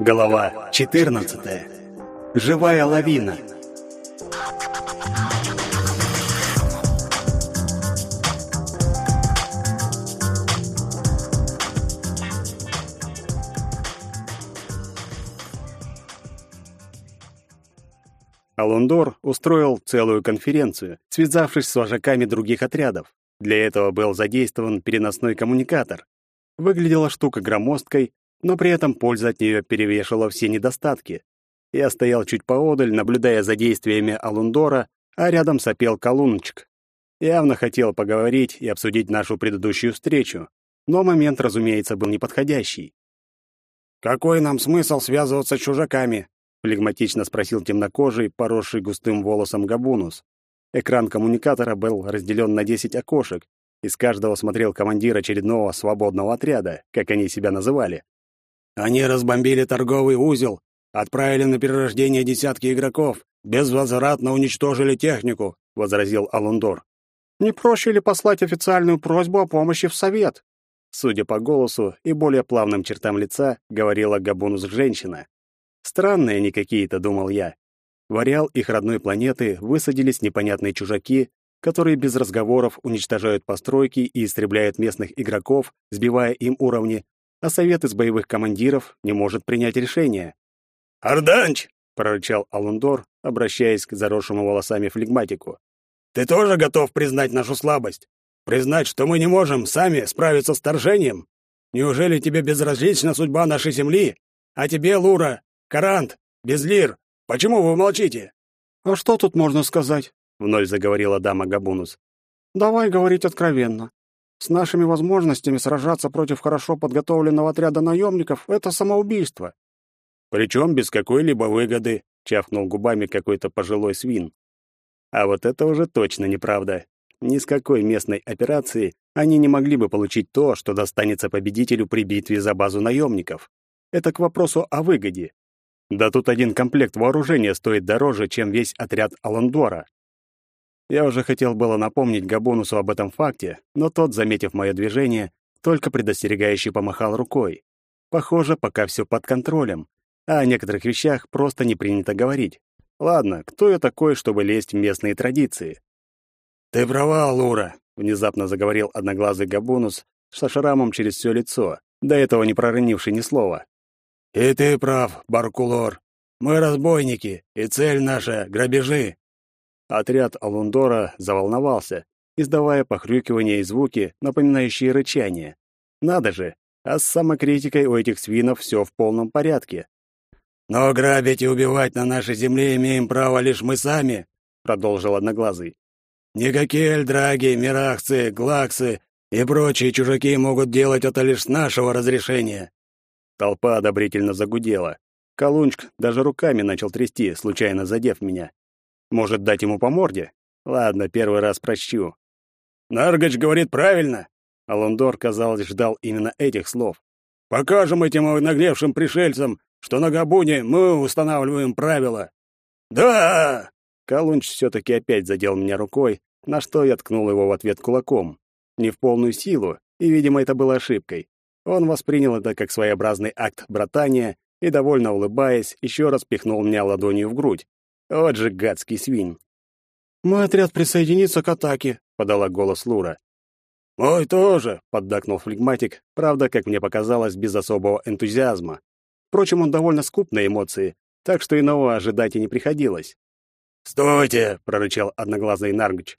Голова 14. Живая лавина. Алундор устроил целую конференцию, связавшись с вожаками других отрядов. Для этого был задействован переносной коммуникатор. Выглядела штука громоздкой, но при этом польза от нее перевешивала все недостатки. Я стоял чуть поодаль, наблюдая за действиями Алундора, а рядом сопел Колунчик. Явно хотел поговорить и обсудить нашу предыдущую встречу, но момент, разумеется, был неподходящий. «Какой нам смысл связываться с чужаками?» — флегматично спросил темнокожий, поросший густым волосом Габунус. Экран коммуникатора был разделен на 10 окошек, из каждого смотрел командир очередного свободного отряда, как они себя называли. «Они разбомбили торговый узел, отправили на перерождение десятки игроков, безвозвратно уничтожили технику», — возразил Алундор. «Не проще ли послать официальную просьбу о помощи в совет?» Судя по голосу и более плавным чертам лица, говорила Габунус женщина. Странные они какие-то, думал я. В их родной планеты высадились непонятные чужаки, которые без разговоров уничтожают постройки и истребляют местных игроков, сбивая им уровни, а совет из боевых командиров не может принять решение. «Арданч!» — прорычал Алундор, обращаясь к заросшему волосами флегматику. «Ты тоже готов признать нашу слабость? Признать, что мы не можем сами справиться с вторжением? Неужели тебе безразлична судьба нашей земли? А тебе, Лура, Карант, Безлир, почему вы молчите?» «А что тут можно сказать?» — вновь заговорила дама Габунус. «Давай говорить откровенно. С нашими возможностями сражаться против хорошо подготовленного отряда наемников — это самоубийство». «Причем без какой-либо выгоды», — чавкнул губами какой-то пожилой свин. А вот это уже точно неправда. Ни с какой местной операции они не могли бы получить то, что достанется победителю при битве за базу наемников. Это к вопросу о выгоде. Да тут один комплект вооружения стоит дороже, чем весь отряд Аландора. Я уже хотел было напомнить Габонусу об этом факте, но тот, заметив мое движение, только предостерегающе помахал рукой. Похоже, пока все под контролем, а о некоторых вещах просто не принято говорить. Ладно, кто я такой, чтобы лезть в местные традиции? «Ты права, Лура», — внезапно заговорил одноглазый Габонус с шрамом через все лицо, до этого не проронивший ни слова. «И ты прав, Баркулор. Мы разбойники, и цель наша — грабежи». Отряд Алундора заволновался, издавая похрюкивания и звуки, напоминающие рычание. Надо же, а с самокритикой у этих свинов все в полном порядке. «Но грабить и убивать на нашей земле имеем право лишь мы сами», — продолжил Одноглазый. «Никакие эльдраги, мирахцы, глаксы и прочие чужаки могут делать это лишь с нашего разрешения. Толпа одобрительно загудела. Колунчик даже руками начал трясти, случайно задев меня. Может, дать ему по морде? Ладно, первый раз прощу. Наргач говорит правильно. Алондор, казалось, ждал именно этих слов. Покажем этим наглевшим пришельцам, что на Габуне мы устанавливаем правила. Да! Колунч все-таки опять задел меня рукой, на что я ткнул его в ответ кулаком. Не в полную силу, и, видимо, это было ошибкой. Он воспринял это как своеобразный акт братания и, довольно улыбаясь, еще раз пихнул меня ладонью в грудь. Вот же гадский свинь. «Мой отряд присоединится к атаке», — подала голос Лура. «Мой тоже», — поддакнул флегматик, правда, как мне показалось, без особого энтузиазма. Впрочем, он довольно скуп на эмоции, так что иного ожидать и не приходилось. «Стойте!» — прорычал одноглазый Наргч.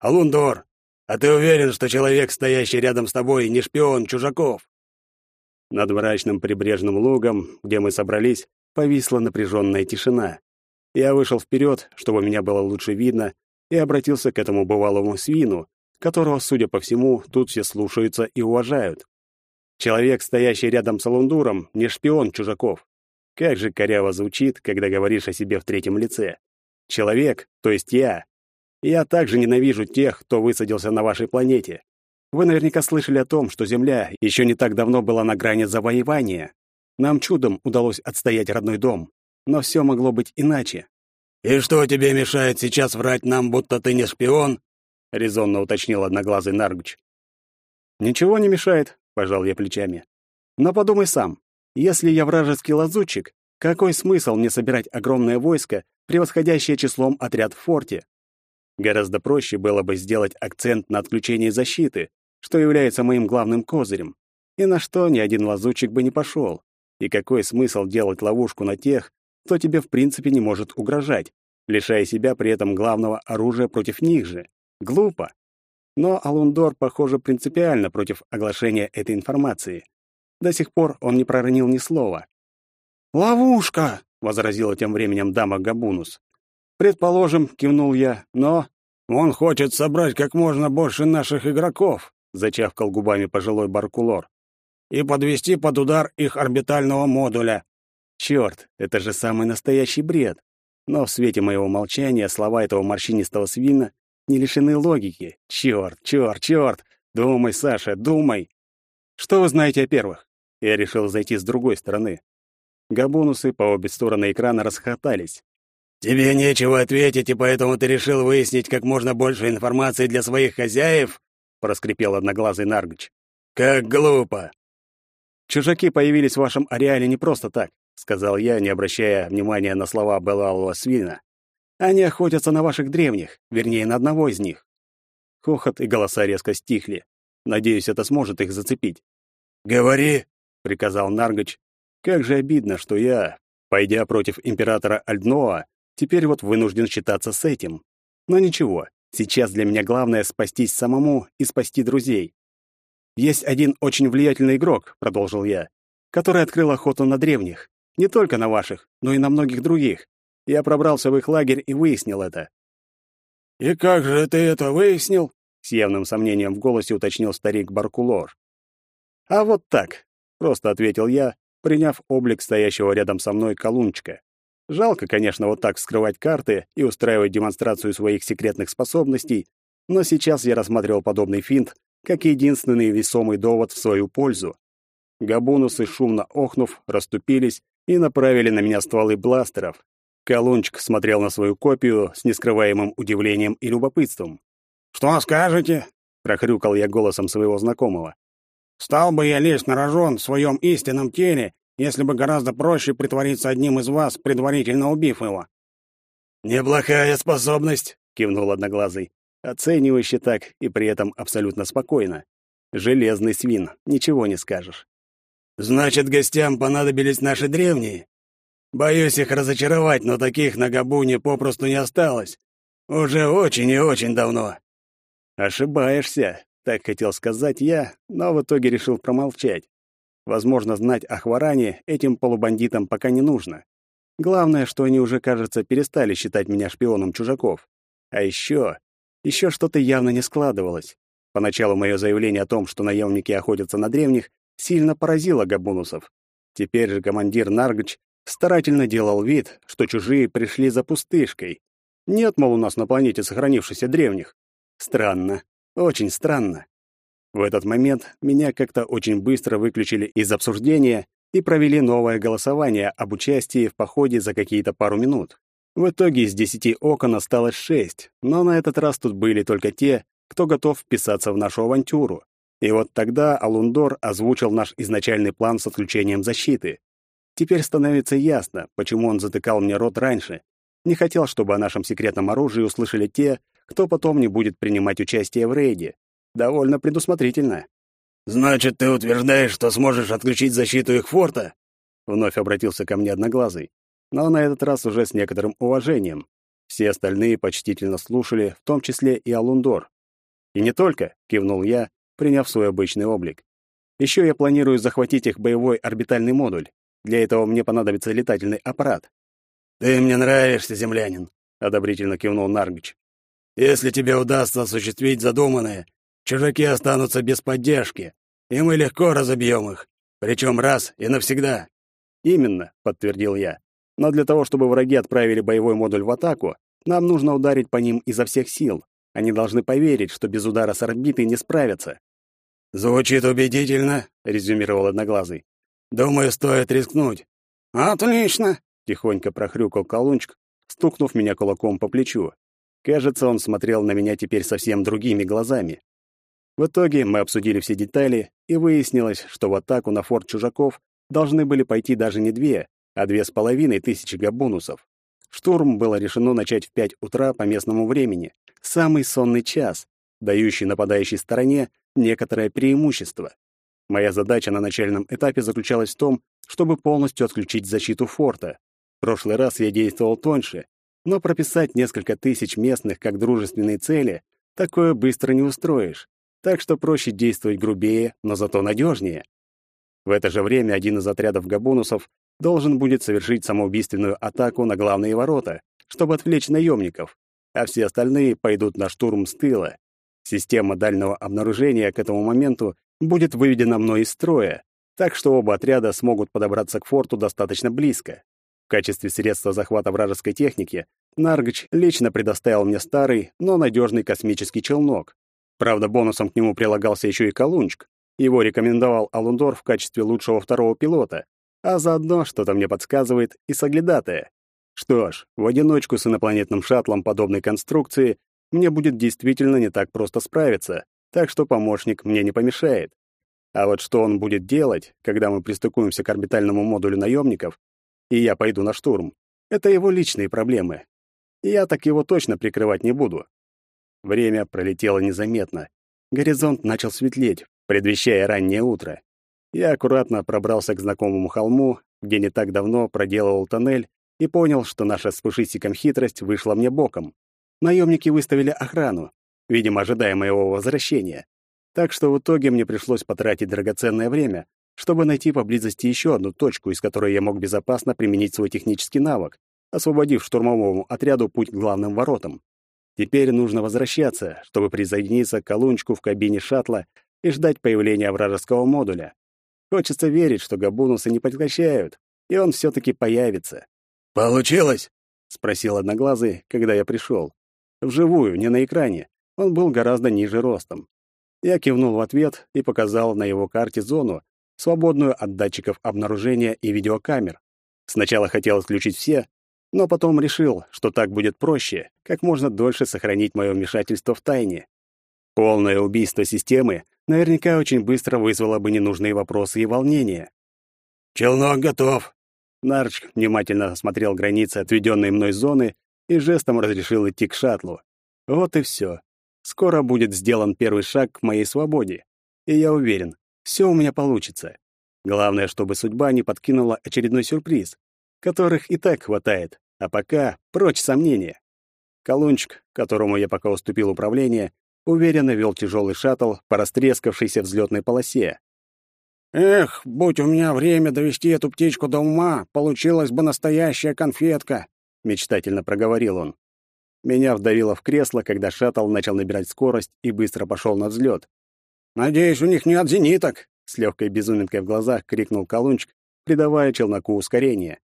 «Алундор, а ты уверен, что человек, стоящий рядом с тобой, не шпион чужаков?» Над мрачным прибрежным лугом, где мы собрались, повисла напряженная тишина. Я вышел вперед, чтобы меня было лучше видно, и обратился к этому бывалому свину, которого, судя по всему, тут все слушаются и уважают. Человек, стоящий рядом с Алундуром, не шпион чужаков. Как же коряво звучит, когда говоришь о себе в третьем лице. Человек, то есть я. Я также ненавижу тех, кто высадился на вашей планете. Вы наверняка слышали о том, что Земля еще не так давно была на грани завоевания. Нам чудом удалось отстоять родной дом, но все могло быть иначе. «И что тебе мешает сейчас врать нам, будто ты не шпион?» — резонно уточнил одноглазый Наргуч. «Ничего не мешает», — пожал я плечами. «Но подумай сам. Если я вражеский лазутчик, какой смысл мне собирать огромное войско, превосходящее числом отряд в форте? Гораздо проще было бы сделать акцент на отключении защиты, что является моим главным козырем, и на что ни один лазутчик бы не пошел. И какой смысл делать ловушку на тех, кто тебе в принципе не может угрожать, лишая себя при этом главного оружия против них же? Глупо. Но Алундор, похоже, принципиально против оглашения этой информации. До сих пор он не проронил ни слова. «Ловушка!» — возразила тем временем дама Габунус. «Предположим», — кивнул я, — «но...» «Он хочет собрать как можно больше наших игроков», — зачавкал губами пожилой Баркулор, «и подвести под удар их орбитального модуля». Черт, это же самый настоящий бред. Но в свете моего молчания слова этого морщинистого свина не лишены логики. Черт, черт, черт! Думай, Саша, думай! Что вы знаете о первых? Я решил зайти с другой стороны. Габонусы по обе стороны экрана расхотались. «Тебе нечего ответить, и поэтому ты решил выяснить как можно больше информации для своих хозяев?» — проскрипел одноглазый Наргч. «Как глупо!» «Чужаки появились в вашем ареале не просто так», — сказал я, не обращая внимания на слова Белалова свина. «Они охотятся на ваших древних, вернее, на одного из них». Хохот и голоса резко стихли. Надеюсь, это сможет их зацепить. «Говори!» — приказал Наргач. «Как же обидно, что я, пойдя против императора Альдноа, теперь вот вынужден считаться с этим. Но ничего, сейчас для меня главное спастись самому и спасти друзей. Есть один очень влиятельный игрок, продолжил я, который открыл охоту на древних, не только на ваших, но и на многих других. Я пробрался в их лагерь и выяснил это. И как же ты это выяснил? С явным сомнением в голосе уточнил старик Баркулор. А вот так, просто ответил я, приняв облик стоящего рядом со мной колунчика. Жалко, конечно, вот так вскрывать карты и устраивать демонстрацию своих секретных способностей, но сейчас я рассматривал подобный финт как единственный весомый довод в свою пользу. Габунусы, шумно охнув, расступились и направили на меня стволы бластеров. Колунчик смотрел на свою копию с нескрываемым удивлением и любопытством. «Что скажете?» — прохрюкал я голосом своего знакомого. «Стал бы я лезть на рожон в своем истинном теле если бы гораздо проще притвориться одним из вас, предварительно убив его». «Неплохая способность», — кивнул Одноглазый, оценивающе так и при этом абсолютно спокойно. «Железный свин, ничего не скажешь». «Значит, гостям понадобились наши древние? Боюсь их разочаровать, но таких на Габуне попросту не осталось. Уже очень и очень давно». «Ошибаешься», — так хотел сказать я, но в итоге решил промолчать. Возможно, знать о Хваране этим полубандитам пока не нужно. Главное, что они уже, кажется, перестали считать меня шпионом чужаков. А еще... Еще что-то явно не складывалось. Поначалу мое заявление о том, что наемники охотятся на древних, сильно поразило габунусов. Теперь же командир Наргч старательно делал вид, что чужие пришли за пустышкой. Нет, мол, у нас на планете сохранившихся древних. Странно, очень странно. В этот момент меня как-то очень быстро выключили из обсуждения и провели новое голосование об участии в походе за какие-то пару минут. В итоге из десяти окон осталось шесть, но на этот раз тут были только те, кто готов вписаться в нашу авантюру. И вот тогда Алундор озвучил наш изначальный план с отключением защиты. Теперь становится ясно, почему он затыкал мне рот раньше. Не хотел, чтобы о нашем секретном оружии услышали те, кто потом не будет принимать участие в рейде. Довольно предусмотрительно. «Значит, ты утверждаешь, что сможешь отключить защиту их форта?» Вновь обратился ко мне Одноглазый, но на этот раз уже с некоторым уважением. Все остальные почтительно слушали, в том числе и Алундор. «И не только», — кивнул я, приняв свой обычный облик. «Еще я планирую захватить их боевой орбитальный модуль. Для этого мне понадобится летательный аппарат». «Ты мне нравишься, землянин», — одобрительно кивнул Наргич. «Если тебе удастся осуществить задуманное, Чужаки останутся без поддержки, и мы легко разобьем их, причем раз и навсегда». «Именно», — подтвердил я. «Но для того, чтобы враги отправили боевой модуль в атаку, нам нужно ударить по ним изо всех сил. Они должны поверить, что без удара с орбиты не справятся». «Звучит убедительно», — резюмировал Одноглазый. «Думаю, стоит рискнуть». «Отлично», — тихонько прохрюкал колунчик, стукнув меня кулаком по плечу. Кажется, он смотрел на меня теперь совсем другими глазами. В итоге мы обсудили все детали, и выяснилось, что в атаку на форт чужаков должны были пойти даже не две, а две с половиной тысячи габонусов. Штурм было решено начать в пять утра по местному времени, самый сонный час, дающий нападающей стороне некоторое преимущество. Моя задача на начальном этапе заключалась в том, чтобы полностью отключить защиту форта. В прошлый раз я действовал тоньше, но прописать несколько тысяч местных как дружественные цели такое быстро не устроишь, так что проще действовать грубее, но зато надежнее. В это же время один из отрядов габонусов должен будет совершить самоубийственную атаку на главные ворота, чтобы отвлечь наемников, а все остальные пойдут на штурм с тыла. Система дальнего обнаружения к этому моменту будет выведена мной из строя, так что оба отряда смогут подобраться к форту достаточно близко. В качестве средства захвата вражеской техники Наргч лично предоставил мне старый, но надежный космический челнок. Правда, бонусом к нему прилагался еще и колунчик. Его рекомендовал Алундор в качестве лучшего второго пилота, а заодно что-то мне подсказывает и соглядатая. Что ж, в одиночку с инопланетным шаттлом подобной конструкции мне будет действительно не так просто справиться, так что помощник мне не помешает. А вот что он будет делать, когда мы пристыкуемся к орбитальному модулю наемников, и я пойду на штурм, это его личные проблемы. Я так его точно прикрывать не буду. Время пролетело незаметно. Горизонт начал светлеть, предвещая раннее утро. Я аккуратно пробрался к знакомому холму, где не так давно проделывал тоннель, и понял, что наша с Пушистиком хитрость вышла мне боком. Наемники выставили охрану, видимо, ожидая моего возвращения. Так что в итоге мне пришлось потратить драгоценное время, чтобы найти поблизости еще одну точку, из которой я мог безопасно применить свой технический навык, освободив штурмовому отряду путь к главным воротам. Теперь нужно возвращаться, чтобы присоединиться к колунчику в кабине шаттла и ждать появления вражеского модуля. Хочется верить, что габунусы не прекращают, и он все таки появится. «Получилось?» — спросил Одноглазый, когда я пришел. Вживую, не на экране. Он был гораздо ниже ростом. Я кивнул в ответ и показал на его карте зону, свободную от датчиков обнаружения и видеокамер. Сначала хотел отключить все, но потом решил, что так будет проще, как можно дольше сохранить мое вмешательство в тайне. Полное убийство системы наверняка очень быстро вызвало бы ненужные вопросы и волнения. «Челнок готов!» Нарч внимательно осмотрел границы отведенной мной зоны и жестом разрешил идти к шаттлу. Вот и все. Скоро будет сделан первый шаг к моей свободе. И я уверен, все у меня получится. Главное, чтобы судьба не подкинула очередной сюрприз, которых и так хватает, а пока прочь сомнения. Колунчик, которому я пока уступил управление, уверенно вел тяжелый шаттл по растрескавшейся взлетной полосе. «Эх, будь у меня время довести эту птичку до ума, получилась бы настоящая конфетка!» — мечтательно проговорил он. Меня вдавило в кресло, когда шаттл начал набирать скорость и быстро пошел на взлет. «Надеюсь, у них не от зениток!» — с легкой безуминкой в глазах крикнул Колунчик, придавая челноку ускорение.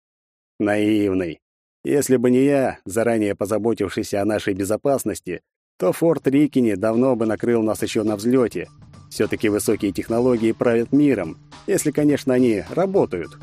Наивный. Если бы не я, заранее позаботившийся о нашей безопасности, то форт Рикини давно бы накрыл нас еще на взлете. Все-таки высокие технологии правят миром, если, конечно, они работают.